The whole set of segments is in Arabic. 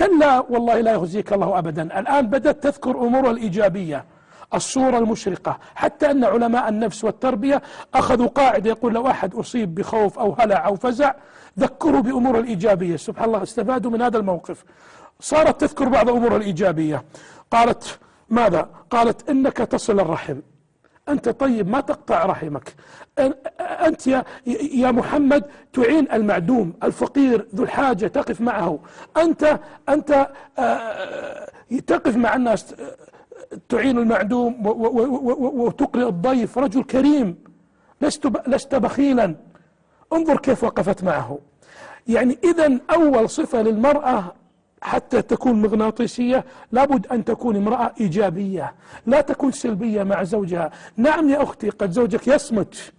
كلا والله لا يخزيك الله أبدا. الآن بدأت تذكر أمور الإيجابية الصورة المشرقة. حتى أن علماء النفس والتربية أخذوا قاعدة يقول لو أحد أصيب بخوف أو هلع أو فزع ذكروا بأمور الإيجابية. سبحان الله استفادوا من هذا الموقف. صارت تذكر بعض أمور الإيجابية. قالت ماذا؟ قالت إنك تصل الرحم. أنت طيب ما تقطع رحمك. أنت يا, يا محمد تعين المعدوم الفقير ذو الحاجة تقف معه. أنت أنت تقف مع الناس تعين المعدوم وتقرئ الضيف رجل كريم. لست لست بخيلا. انظر كيف وقفت معه. يعني إذا أول صفة للمرأة حتى تكون مغناطيسية لابد أن تكون امرأة إيجابية لا تكون سلبية مع زوجها. نعم يا أختي قد زوجك يصمت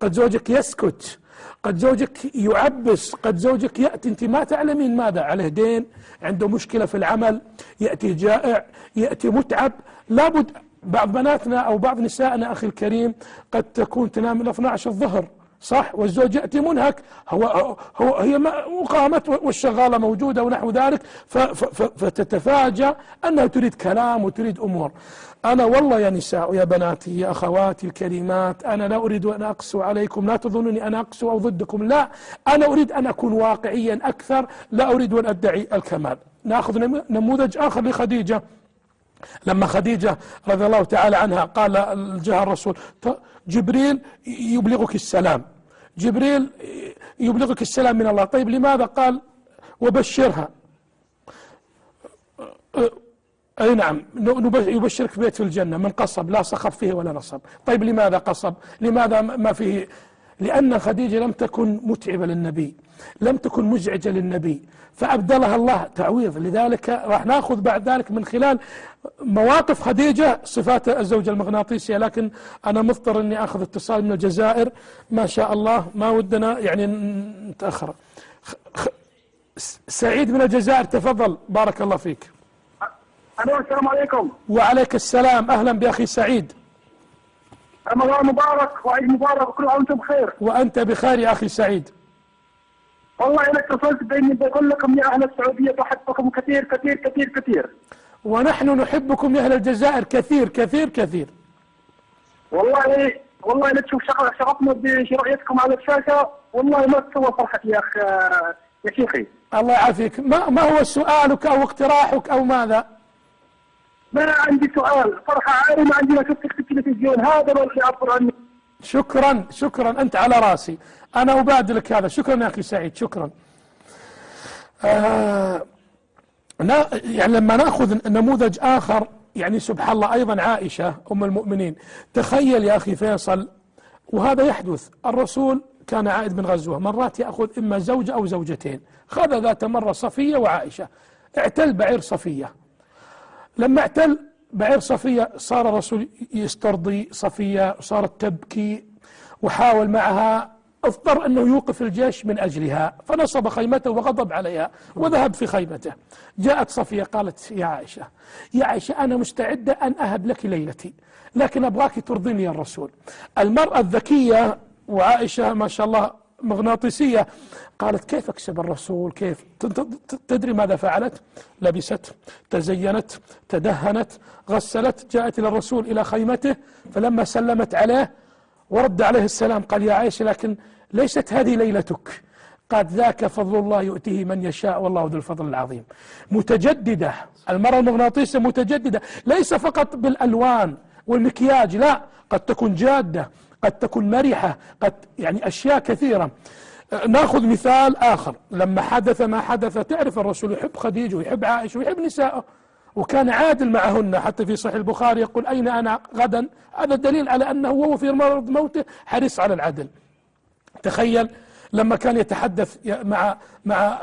قد زوجك يسكت قد زوجك يعبس قد زوجك يأتي. أنت ما تعلمين ماذا؟ عليه دين عنده مشكلة في العمل يأتي جائع يأتي متعب. لابد بعض بناتنا أو بعض نسائنا أخي الكريم قد تكون تنام إلى 12 الظهر. صح؟ والزوج يأتي منهك. هو, هو هي قامت والشغالة موجودة ونحو ذلك. فتتفاجأ أنها تريد كلام وتريد أمور. أنا والله يا نساء يا بناتي يا أخواتي الكريمات أنا لا أريد أن أقسو عليكم. لا تظنني أنا أقسو أو ضدكم. لا أنا أريد أن أكون واقعيا أكثر. لا أريد أن أدعي الكمال. نأخذ نموذج آخر لخديجة. لما خديجة رضي الله تعالى عنها قال جاء الرسول جبريل يبلغك السلام. جبريل يبلغك السلام من الله. طيب لماذا قال وبشرها؟ أي نعم يبشرك بيت في الجنة من قصب لا صخب فيه ولا نصب. طيب لماذا قصب؟ لماذا ما فيه لأن خديجة لم تكن متعبة للنبي لم تكن مزعجة للنبي فأبدلها الله تعويض. لذلك راح نأخذ بعد ذلك من خلال مواقف خديجة صفات الزوجة المغناطيسية. لكن أنا مضطر أني أخذ اتصال من الجزائر. ما شاء الله ما ودنا يعني نتأخر. سعيد من الجزائر تفضل. بارك الله فيك. ألو السلام عليكم. وعليك السلام. أهلا بأخي سعيد. رمضان مبارك وعيد مبارك وكل عام وأنتم بخير. وأنت بخير يا أخي سعيد. والله أنا اتصلت بإني بقول لكم يا أهل السعودية بحبكم كثير كثير كثير كثير. ونحن نحبكم يا أهل الجزائر كثير كثير كثير. والله والله لا تشوف شغفنا برؤيتكم على الشاشة. والله ما تسوى فرحتي يا أخ يا شيخي. الله يعافيك. ما, ما هو سؤالك أو اقتراحك أو ماذا؟ ما عندي سؤال. فرحة عاري ما عندي ما شفتك في التلفزيون. هذا اللي يعبر عني. شكرا شكرا. أنت على راسي. أنا أبادلك هذا. شكرا يا أخي سعيد. شكرا. آه يعني لما نأخذ نموذج آخر يعني سبحان الله أيضا عائشة أم المؤمنين. تخيل يا أخي فيصل وهذا يحدث. الرسول كان عائد من غزوة. مرات يأخذ إما زوجة أو زوجتين. خذ ذات مرة صفية وعائشة. اعتل بعير صفية. لما اعتل بعير صفية صار الرسول يسترضي صفية صارت تبكي وحاول معها. اضطر أنه يوقف الجيش من أجلها فنصب خيمته وغضب عليها وذهب في خيمته. جاءت صفية قالت يا عائشة يا عائشة أنا مستعدة أن أهب لك ليلتي لكن أبغاك ترضيني يا الرسول. المرأة الذكية وعائشة ما شاء الله مغناطيسية. قالت كيف أكسب الرسول؟ كيف؟ تدري ماذا فعلت؟ لبست تزينت تدهنت غسلت جاءت إلى الرسول إلى خيمته فلما سلمت عليه ورد عليه السلام قال يا عائشة لكن ليست هذه ليلتك. قال ذاك فضل الله يؤتيه من يشاء والله ذو الفضل العظيم. متجددة. المرأة المغناطيسة متجددة ليس فقط بالألوان والمكياج لا قد تكون جادة. قد تكون مرحة قد يعني أشياء كثيرة. ناخذ مثال آخر. لما حدث ما حدث تعرف الرسول يحب خديجة ويحب عائشة ويحب نسائه وكان عادل معهن. حتى في صحيح البخاري يقول أين أنا غدا؟ هذا دليل على أنه وهو في مرض موته حريص على العدل. تخيل لما كان يتحدث مع مع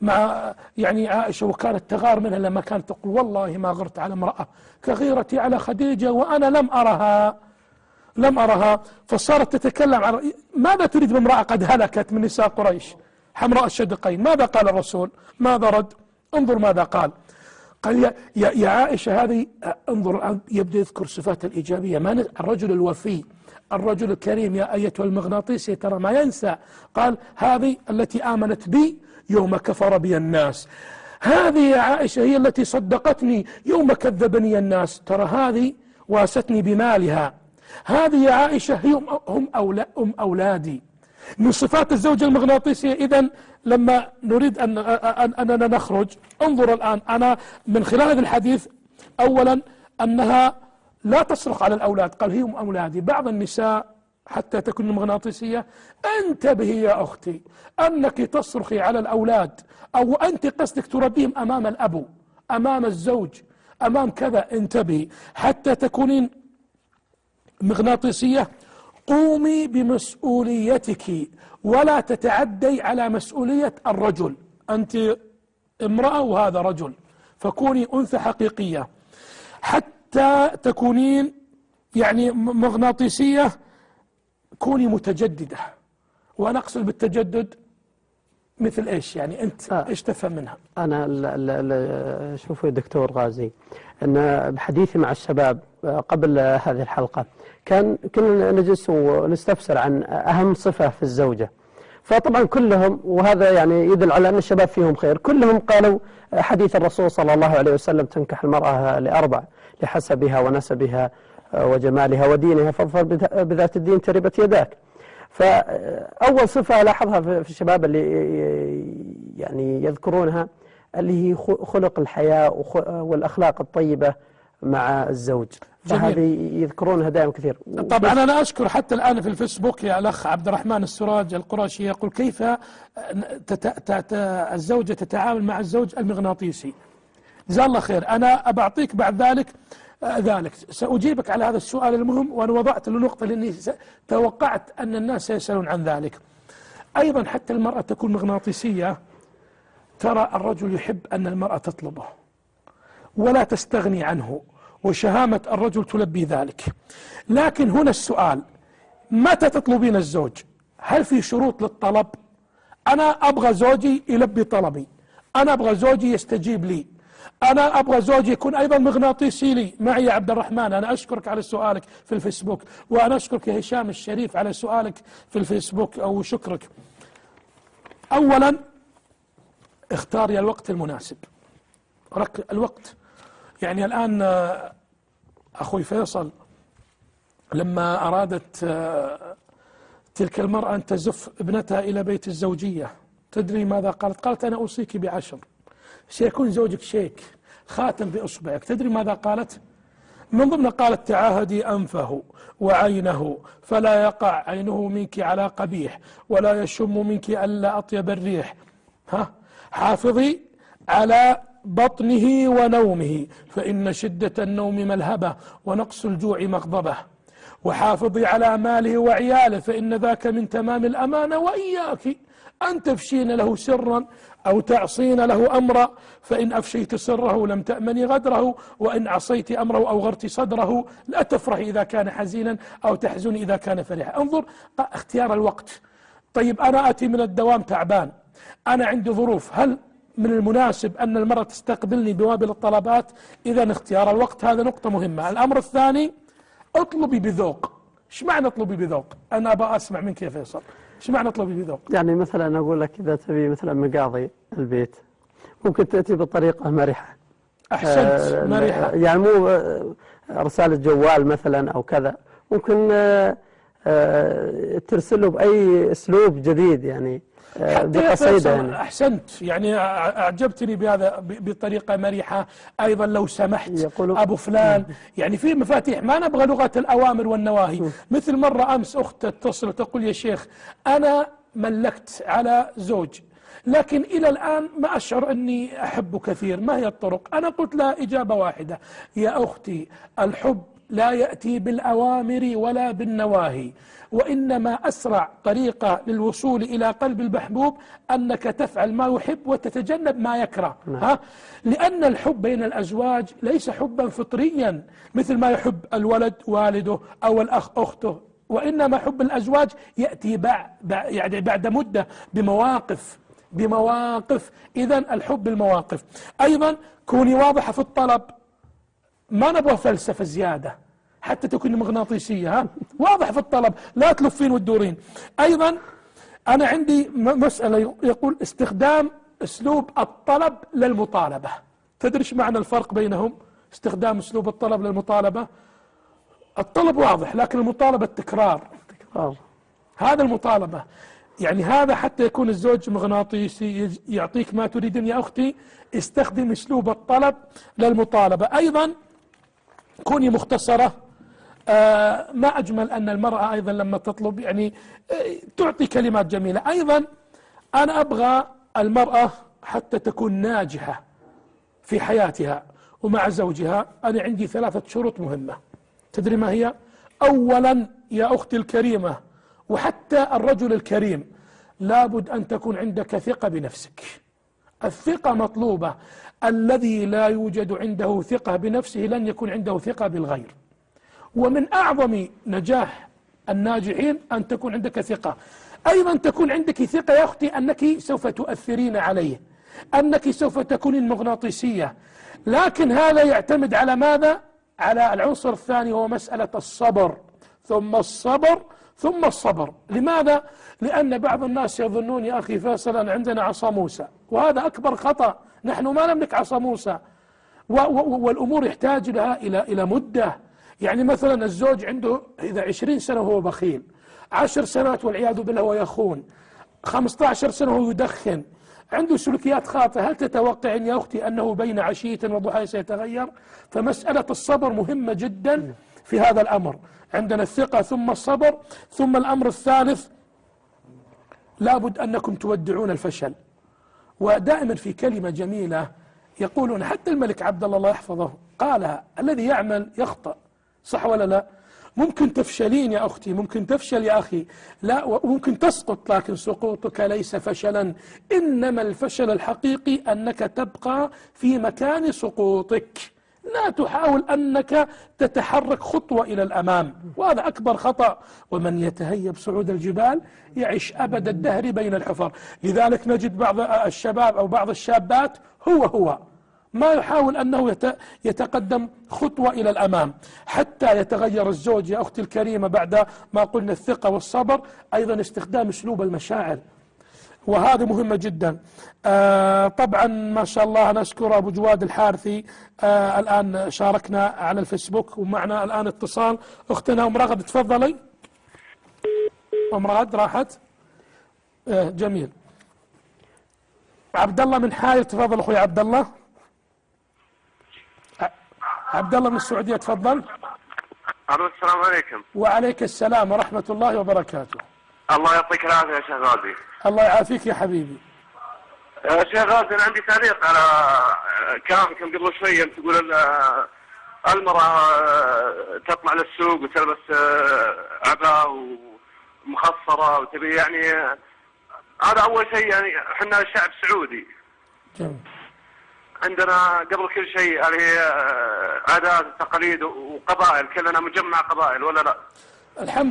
مع يعني عائشة وكانت تغار منها لما كانت تقول والله ما غرت على امرأة كغيرتي على خديجة وأنا لم أرها. لم أرها فصارت تتكلم عن ماذا تريد بامرأة قد هلكت من نساء قريش؟ حمراء الشدقين ماذا قال الرسول؟ ماذا رد انظر ماذا قال. قال يا, يا, يا عائشة هذه انظر يبدأ يذكر صفات الإيجابية. ما الرجل الوفي الرجل الكريم يا أيتها المغناطيسية ترى ما ينسى. قال هذه التي آمنت بي يوم كفر بي الناس. هذه يا عائشة هي التي صدقتني يوم كذبني الناس. ترى هذه واستني بمالها. هذه يا عائشة هي هم أولا أم أولادي. من صفات الزوجة المغناطيسية إذا لما نريد أن أننا نخرج انظر الآن أنا من خلال هذا الحديث أولا أنها لا تصرخ على الأولاد قال هي أم أولادي. بعض النساء حتى تكون مغناطيسية انتبهي يا أختي أنك تصرخي على الأولاد أو أنت قصدك تربيهم أمام الأبو أمام الزوج أمام كذا انتبهي. حتى تكونين مغناطيسية قومي بمسؤوليتك ولا تتعدي على مسؤولية الرجل. أنت امرأة وهذا رجل فكوني أنثى حقيقية. حتى تكونين يعني مغناطيسية كوني متجددة. وأنا أقصد بالتجدد مثل إيش؟ يعني أنت آه. إيش تفهم منها؟ أنا شوفوا يا دكتور غازي أن بحديثي مع الشباب آه، قبل هذه الحلقة كان كنا نجلس ونستفسر عن أهم صفة في الزوجة. فطبعا كلهم وهذا يعني يدل على أن الشباب فيهم خير. كلهم قالوا حديث الرسول صلى الله عليه وسلم تنكح المرأة لأربع لحسبها ونسبها وجمالها ودينها فاظفر بذات الدين تربت يداك. فأول صفة ألاحظها في الشباب اللي يعني يذكرونها اللي هي خلق الحياة والأخلاق الطيبة. مع الزوج. فهذه يذكرونها دائما كثير. طبعا أنا أشكر حتى الآن في الفيسبوك يا الأخ عبد الرحمن السراج القرشي يقول كيف الزوجة تتعامل مع الزوج المغناطيسي؟ جزاه الله خير. أنا أبعطيك بعد ذلك ذلك. سأجيبك على هذا السؤال المهم وأنا وضعت له نقطة لأني توقعت أن الناس سيسألون عن ذلك. أيضا حتى المرأة تكون مغناطيسية ترى الرجل يحب أن المرأة تطلبه. ولا تستغني عنه وشهامة الرجل تلبي ذلك. لكن هنا السؤال متى تطلبين الزوج؟ هل في شروط للطلب؟ أنا أبغى زوجي يلبي طلبي أنا أبغى زوجي يستجيب لي أنا أبغى زوجي يكون أيضا مغناطيسي لي. معي يا عبد الرحمن أنا أشكرك على سؤالك في الفيسبوك وأنا أشكرك يا هشام الشريف على سؤالك في الفيسبوك أو شكرك. أولا اختاري الوقت المناسب. الوقت. يعني الآن آه، أخوي فيصل لما أرادت آه، تلك المرأة أن تزف ابنتها إلى بيت الزوجية تدري ماذا قالت؟ قالت أنا أوصيك بعشر. سيكون زوجك شيك خاتم بإصبعك. تدري ماذا قالت؟ من ضمن قالت تعاهدي أنفه وعينه فلا يقع عينه منك على قبيح ولا يشم منك ألا أطيب الريح. ها؟ حافظي على بطنه ونومه فإن شدة النوم ملهبة ونقص الجوع مغضبة. وحافظي على ماله وعياله فإن ذاك من تمام الأمانة. وإياك أن تفشين له سرا أو تعصين له أمرا. فإن أفشيت سره لم تأمني غدره وإن عصيت أمره أو غرت صدره لا تفرحي إذا كان حزينا أو تحزني إذا كان فرحا. انظر اختيار الوقت. طيب أنا أتي من الدوام تعبان. أنا عندي ظروف. هل من المناسب أن المرأة تستقبلني بوابل الطلبات إذا اختيار الوقت. هذا نقطة مهمة. الأمر الثاني اطلبي بذوق. إيش معنى اطلبي بذوق؟ أنا أبغى أسمع منك يا فيصل. إيش معنى اطلبي بذوق؟ يعني مثلا أقول لك إذا تبي مثلا مقاضي البيت ممكن تأتي بطريقة مرحة. أحسنت آه مرحة. يعني مو آه، رسالة جوال مثلا أو كذا. ممكن آه آه ترسله بأي أسلوب جديد يعني. بقصيدة يعني. أحسنت. يعني أعجبتني بهذا بطريقة مريحة أيضا لو سمحت أبو فلان. يعني في مفاتيح ما نبغى لغة الأوامر والنواهي. مثل مرة أمس أخت تتصل وتقول يا شيخ أنا ملكت على زوج لكن إلى الآن ما أشعر أني أحب كثير. ما هي الطرق؟ أنا قلت لها إجابة واحدة. يا أختي الحب لا يأتي بالأوامر ولا بالنواهي وإنما أسرع طريقة للوصول إلى قلب المحبوب أنك تفعل ما يحب وتتجنب ما يكره نعم. ها؟ لأن الحب بين الأزواج ليس حبا فطريا مثل ما يحب الولد والده أو الأخ أخته وإنما حب الأزواج يأتي بعد, يعني بعد مدة بمواقف بمواقف إذا الحب المواقف أيضا كوني واضحة في الطلب ما نبغى فلسفة زيادة حتى تكون مغناطيسية ها؟ واضح في الطلب لا تلفين وتدورين أيضا أنا عندي مسألة يقول استخدام أسلوب الطلب للمطالبة. تدري إيش معنى الفرق بينهم؟ استخدام أسلوب الطلب للمطالبة؟ الطلب واضح لكن المطالبة التكرار. تكرار هذا المطالبة. يعني هذا حتى يكون الزوج مغناطيسي يعطيك ما تريدين يا أختي استخدم أسلوب الطلب للمطالبة. أيضا كوني مختصرة آه ما أجمل أن المرأة أيضا لما تطلب يعني آه تعطي كلمات جميلة. أيضا أنا أبغى المرأة حتى تكون ناجحة في حياتها ومع زوجها. أنا عندي ثلاثة شروط مهمة. تدري ما هي؟ أولا يا أختي الكريمة وحتى الرجل الكريم لابد أن تكون عندك ثقة بنفسك. الثقة مطلوبة. الذي لا يوجد عنده ثقة بنفسه لن يكون عنده ثقة بالغير. ومن أعظم نجاح الناجحين أن تكون عندك ثقة. أيضا تكون عندك ثقة يا أختي أنك سوف تؤثرين عليه أنك سوف تكونين مغناطيسية لكن هذا يعتمد على ماذا؟ على العنصر الثاني هو مسألة الصبر. ثم الصبر ثم الصبر. لماذا؟ لأن بعض الناس يظنون يا أخي فيصل أن عندنا عصا موسى. وهذا أكبر خطأ. نحن ما نملك عصا موسى. والأمور يحتاج لها إلى إلى مدة. يعني مثلا الزوج عنده إذا عشرين سنة وهو بخيل. عشر سنوات والعياذ بالله هو يخون. 15 سنة وهو يدخن. عنده سلوكيات خاطئة. هل تتوقع يا أختي أنه بين عشية وضحاها سيتغير؟ فمسألة الصبر مهمة جدا في هذا الأمر. عندنا الثقة ثم الصبر ثم الأمر الثالث لابد أنكم تودعون الفشل. ودائما في كلمة جميلة يقولون حتى الملك عبد الله الله يحفظه قالها الذي يعمل يخطأ. صح ولا لا؟ ممكن تفشلين يا أختي ممكن تفشل يا أخي. لا وممكن تسقط لكن سقوطك ليس فشلا. إنما الفشل الحقيقي أنك تبقى في مكان سقوطك. لا تحاول أنك تتحرك خطوة إلى الأمام وهذا أكبر خطأ. ومن يتهيب صعود الجبال يعيش أبد الدهر بين الحفر. لذلك نجد بعض الشباب أو بعض الشابات هو هو ما يحاول أنه يت- يتقدم خطوة إلى الأمام. حتى يتغير الزوج يا أختي الكريمة بعد ما قلنا الثقة والصبر أيضا استخدام أسلوب المشاعر. وهذه مهمة جدا. آه طبعا ما شاء الله نشكر أبو جواد الحارثي آه الآن شاركنا على الفيسبوك ومعنا الآن اتصال. أختنا أم رغد تفضلي. أم رغد راحت. آه جميل. عبد الله من حايل تفضل أخوي عبد الله. عبد الله من السعودية تفضل. السلام عليكم. وعليك السلام ورحمة الله وبركاته. الله يعطيك العافية يا شيخ غازي الله يعافيك يا حبيبي. آه، شيخ غازي عندي تعليق على آه، كلامكم قبل شوية تقول ال- آه، المرأة آه، تطلع للسوق وتلبس آه، عباء ومخصرة وتبي يعني هذا أول شيء يعني إحنا شعب سعودي. جميل. عندنا قبل كل شيء هذه آه، عادات وتقاليد وقبائل كلنا مجمع قبائل ولا لا؟ الحمد